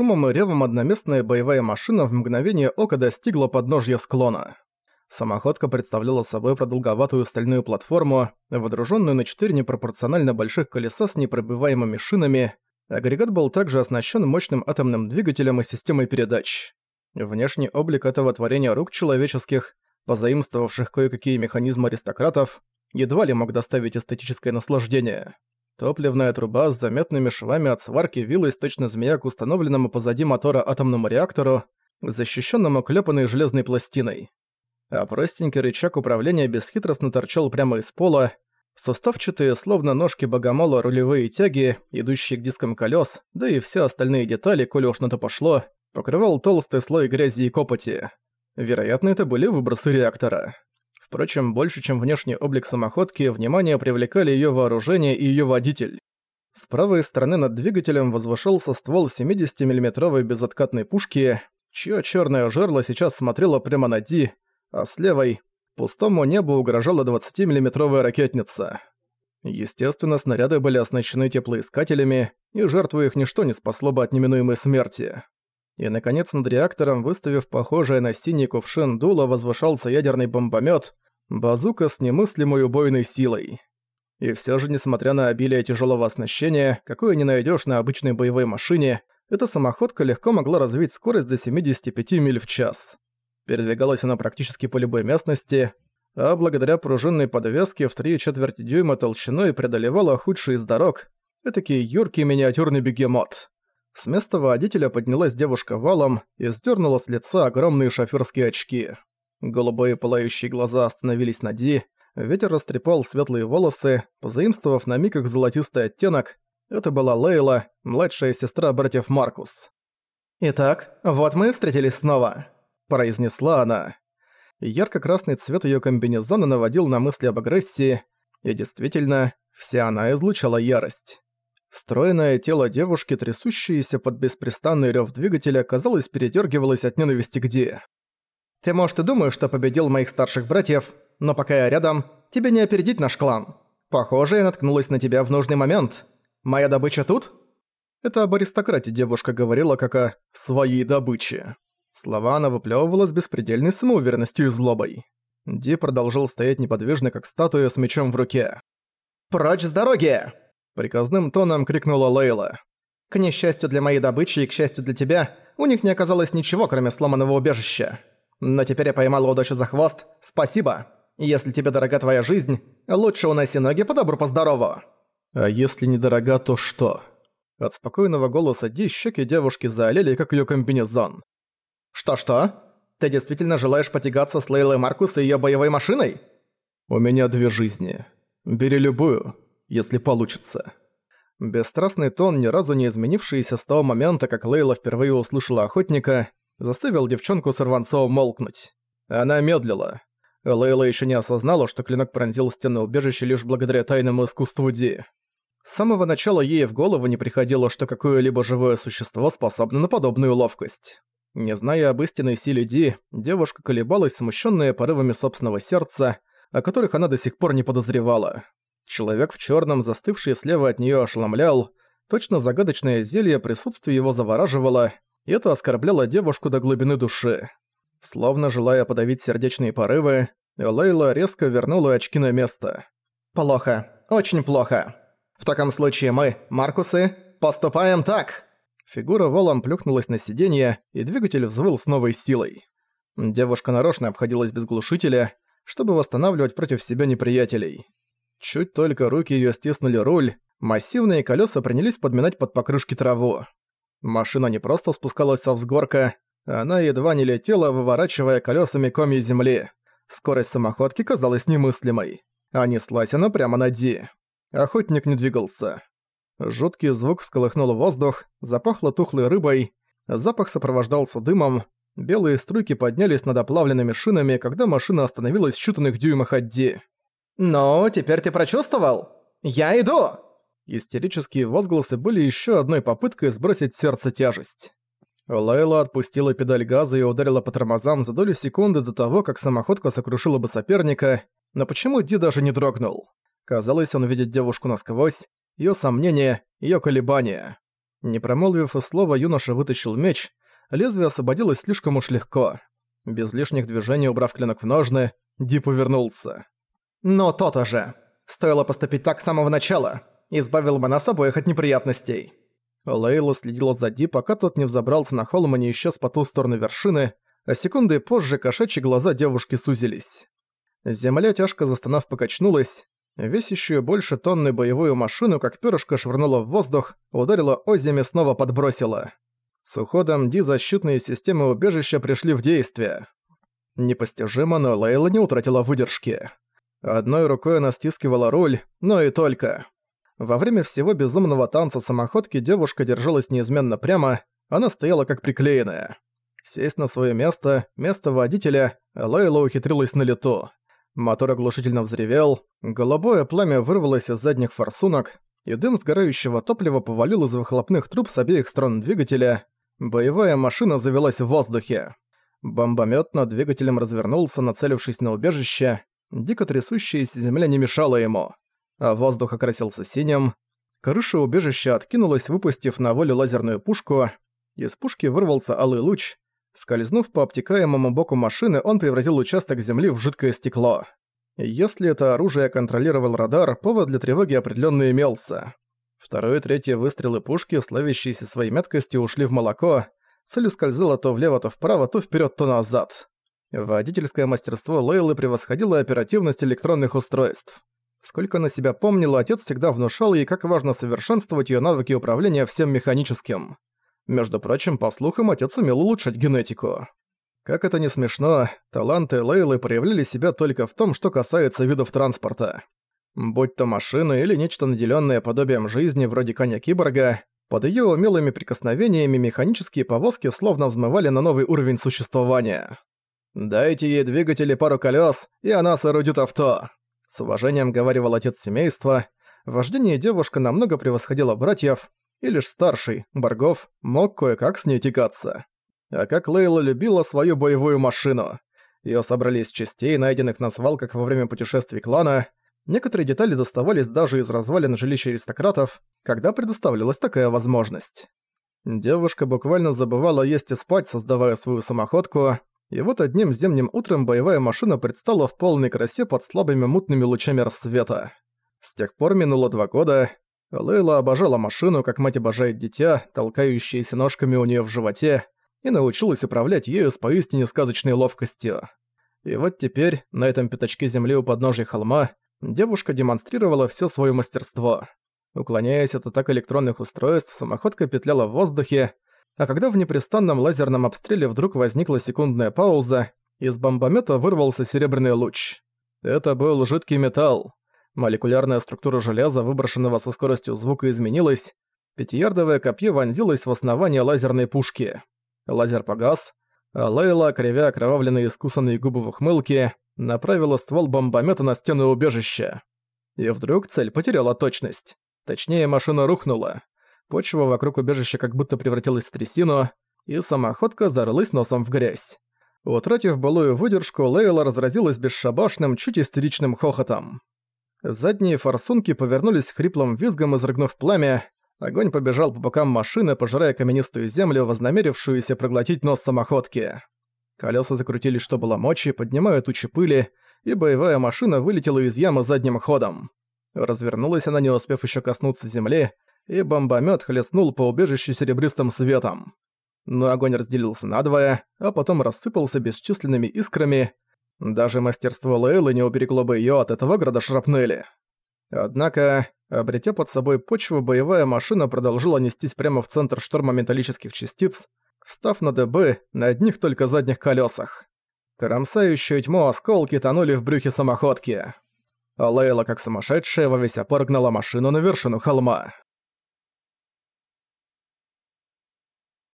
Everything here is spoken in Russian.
шумом и ревом одноместная боевая машина в мгновение ока достигла подножья склона. Самоходка представляла собой продолговатую стальную платформу, водруженную на четыре непропорционально больших колеса с непробиваемыми шинами. Агрегат был также оснащен мощным атомным двигателем и системой передач. Внешний облик этого творения рук человеческих, позаимствовавших кое-какие механизмы аристократов, едва ли мог доставить эстетическое наслаждение. Топливная труба с заметными швами от сварки вилась точно змея к установленному позади мотора атомному реактору, защищенному клепанной железной пластиной а простенький рычаг управления бесхитростно торчал прямо из пола, суставчатые, словно ножки богомола, рулевые тяги, идущие к дискам колес, да и все остальные детали, коли уж на то пошло, покрывал толстый слой грязи и копоти. Вероятно, это были выбросы реактора. Впрочем, больше, чем внешний облик самоходки, внимание привлекали ее вооружение и ее водитель. С правой стороны над двигателем возвышался ствол 70 миллиметровой безоткатной пушки, чье черное жерло сейчас смотрело прямо на Ди, а с левой пустому небу угрожала 20-миллиметровая ракетница. Естественно, снаряды были оснащены теплоискателями, и жертву их ничто не спасло бы от неминуемой смерти. И, наконец, над реактором, выставив похожее на синий кувшин дуло, возвышался ядерный бомбомет, базука с немыслимой убойной силой. И все же, несмотря на обилие тяжелого оснащения, какое не найдешь на обычной боевой машине, эта самоходка легко могла развить скорость до 75 миль в час. Передвигалась она практически по любой местности, а благодаря пружинной подвеске в три четверти дюйма толщиной преодолевала худшие из дорог, этакий юркий миниатюрный бегемот. С места водителя поднялась девушка валом и сдернула с лица огромные шофёрские очки. Голубые пылающие глаза остановились на Ди, ветер растрепал светлые волосы, позаимствовав на миг их золотистый оттенок. Это была Лейла, младшая сестра братьев Маркус. «Итак, вот мы и встретились снова», произнесла она. Ярко-красный цвет её комбинезона наводил на мысли об агрессии, и действительно, вся она излучала ярость. Стройное тело девушки, трясущееся под беспрестанный рёв двигателя, казалось, передёргивалось от ненависти к Ди. «Ты, может, и думаешь, что победил моих старших братьев, но пока я рядом, тебе не опередить наш клан. Похоже, я наткнулась на тебя в нужный момент. Моя добыча тут?» Это об аристократе девушка говорила как о «своей добыче». Слова она выплёвывала с беспредельной самоуверенностью и злобой. Ди продолжил стоять неподвижно, как статуя с мечом в руке. «Прочь с дороги!» Приказным тоном крикнула Лейла. «К несчастью для моей добычи и к счастью для тебя, у них не оказалось ничего, кроме сломанного убежища. Но теперь я поймала удачу за хвост. Спасибо. Если тебе дорога твоя жизнь, лучше уноси ноги по добру, по здорову». «А если не дорога, то что?» От спокойного голоса Ди щеки девушки заолели, как её комбинезон. «Что-что? Ты действительно желаешь потягаться с Лейлой Маркус и её боевой машиной?» «У меня две жизни. Бери любую, если получится». Бесстрастный тон, ни разу не изменившийся с того момента, как Лейла впервые услышала охотника, заставил девчонку Сорванцова молкнуть. Она медлила. Лейла еще не осознала, что клинок пронзил стены убежища лишь благодаря тайному искусству Ди. С самого начала ей в голову не приходило, что какое-либо живое существо способно на подобную ловкость. Не зная об истинной силе Ди, девушка колебалась, смущенная порывами собственного сердца, о которых она до сих пор не подозревала. Человек в черном, застывший слева от нее, ошеломлял. Точно загадочное зелье присутствие его завораживало, это оскорбляло девушку до глубины души. Словно желая подавить сердечные порывы, Лейла резко вернула очки на место. «Плохо. Очень плохо. В таком случае мы, Маркусы, поступаем так!» Фигура валом плюхнулась на сиденье, и двигатель взвыл с новой силой. Девушка нарочно обходилась без глушителя, чтобы восстанавливать против себя неприятелей. Чуть только руки её стиснули руль, массивные колёса принялись подминать под покрышки траву. Машина не просто спускалась со взгорка, она едва не летела, выворачивая колёсами комья земли. Скорость самоходки казалась немыслимой. А неслась она прямо на Ди. Охотник не двигался. Жуткий звук всколыхнул воздух, запахло тухлой рыбой, запах сопровождался дымом, белые струйки поднялись над оплавленными шинами, когда машина остановилась в считанных дюймах от Ди. «Ну, теперь ты прочувствовал? Я иду!» Истерические возгласы были еще одной попыткой сбросить сердце тяжесть. Лайла отпустила педаль газа и ударила по тормозам за долю секунды до того, как самоходка сокрушила бы соперника, но почему Ди даже не дрогнул? Казалось, он видит девушку насквозь, её сомнения, её колебания. Не промолвив и слова, юноша вытащил меч, лезвие освободилось слишком уж легко. Без лишних движений, убрав клинок в ножны, Ди повернулся. «Но то-то же! Стоило поступить так с самого начала! Избавил бы нас обоих от неприятностей!» Лейла следила за Ди, пока тот не взобрался на холм и не исчез по ту сторону вершины, а секунды позже кошачьи глаза девушки сузились. Земля, тяжко застонав, покачнулась. Весящую больше тонны боевую машину, как перышко швырнула в воздух, ударила озими снова подбросила. С уходом Ди защитные системы убежища пришли в действие. Непостижимо, но Лейла не утратила выдержки. Одной рукой она стискивала руль, но и только. Во время всего безумного танца самоходки девушка держалась неизменно прямо, она стояла как приклеенная. Сесть на свое место, место водителя, Лейла ухитрилась на лету. Мотор оглушительно взревел, голубое пламя вырвалось из задних форсунок, и дым сгорающего топлива повалил из выхлопных труб с обеих сторон двигателя. Боевая машина завелась в воздухе. Бомбомет над двигателем развернулся, нацелившись на убежище. Дико трясущаяся земля не мешала ему. А воздух окрасился синим. Крыша убежища откинулась, выпустив на волю лазерную пушку. Из пушки вырвался алый луч, Скользнув по обтекаемому боку машины, он превратил участок земли в жидкое стекло. Если это оружие контролировал радар, повод для тревоги определенно имелся. Второй и третий выстрелы пушки, славящиеся своей меткостью, ушли в молоко. Цель ускользила то влево, то вправо, то вперед, то назад. Водительское мастерство Лейлы превосходило оперативность электронных устройств. Сколько на себя помнила, отец всегда внушал ей, как важно совершенствовать ее навыки управления всем механическим. Между прочим, по слухам, отец умел улучшать генетику. Как это не смешно, таланты Лейлы проявляли себя только в том, что касается видов транспорта. Будь то машина или нечто наделенное подобием жизни вроде коня-киборга, под ее умелыми прикосновениями механические повозки словно взмывали на новый уровень существования. «Дайте ей двигатель и пару колес, и она соорудит авто», — с уважением говаривал отец семейства. Вождение девушка намного превосходила братьев, и лишь старший, Баргов, мог кое-как с ней тягаться. А как Лейла любила свою боевую машину. Её собрали из частей, найденных на свалках во время путешествий клана. Некоторые детали доставались даже из развалин жилища аристократов, когда предоставлялась такая возможность. Девушка буквально забывала есть и спать, создавая свою самоходку, и вот одним зимним утром боевая машина предстала в полной красе под слабыми мутными лучами рассвета. С тех пор минуло два года, Лейла обожала машину, как мать обожает дитя, толкающееся ножками у нее в животе, и научилась управлять ею с поистине сказочной ловкостью. И вот теперь, на этом пятачке земли у подножия холма, девушка демонстрировала все свое мастерство. Уклоняясь от атак электронных устройств, самоходка петляла в воздухе, а когда в непрестанном лазерном обстреле вдруг возникла секундная пауза, из бомбомета вырвался серебряный луч. Это был жидкий металл. Молекулярная структура железа, выброшенного со скоростью звука, изменилась. Пятиярдовое копье вонзилось в основание лазерной пушки. Лазер погас, а Лейла, кривя окровавленные искусанные губы в ухмылке, направила ствол бомбомета на стену убежища. И вдруг цель потеряла точность. Точнее, машина рухнула. Почва вокруг убежища как будто превратилась в трясину, и самоходка зарылась носом в грязь. Утратив былую выдержку, Лейла разразилась бесшабашным, чуть истеричным хохотом. Задние форсунки повернулись хриплым визгом, изрыгнув пламя. Огонь побежал по бокам машины, пожирая каменистую землю, вознамерившуюся проглотить нос самоходки. Колеса закрутились, что было мочи, поднимая тучи пыли, и боевая машина вылетела из ямы задним ходом. Развернулась она, не успев еще коснуться земли, и бомбомет хлестнул по убежищу серебристым светом. Но огонь разделился надвое, а потом рассыпался бесчисленными искрами, даже мастерство Лейлы не уберегло бы её от этого града шрапнели. Однако, обретя под собой почву, боевая машина продолжила нестись прямо в центр шторма металлических частиц, встав на ДБ на одних только задних колёсах. Кромсающую тьму осколки тонули в брюхе самоходки. А Лейла, как сумасшедшая, во весь опор гнала машину на вершину холма.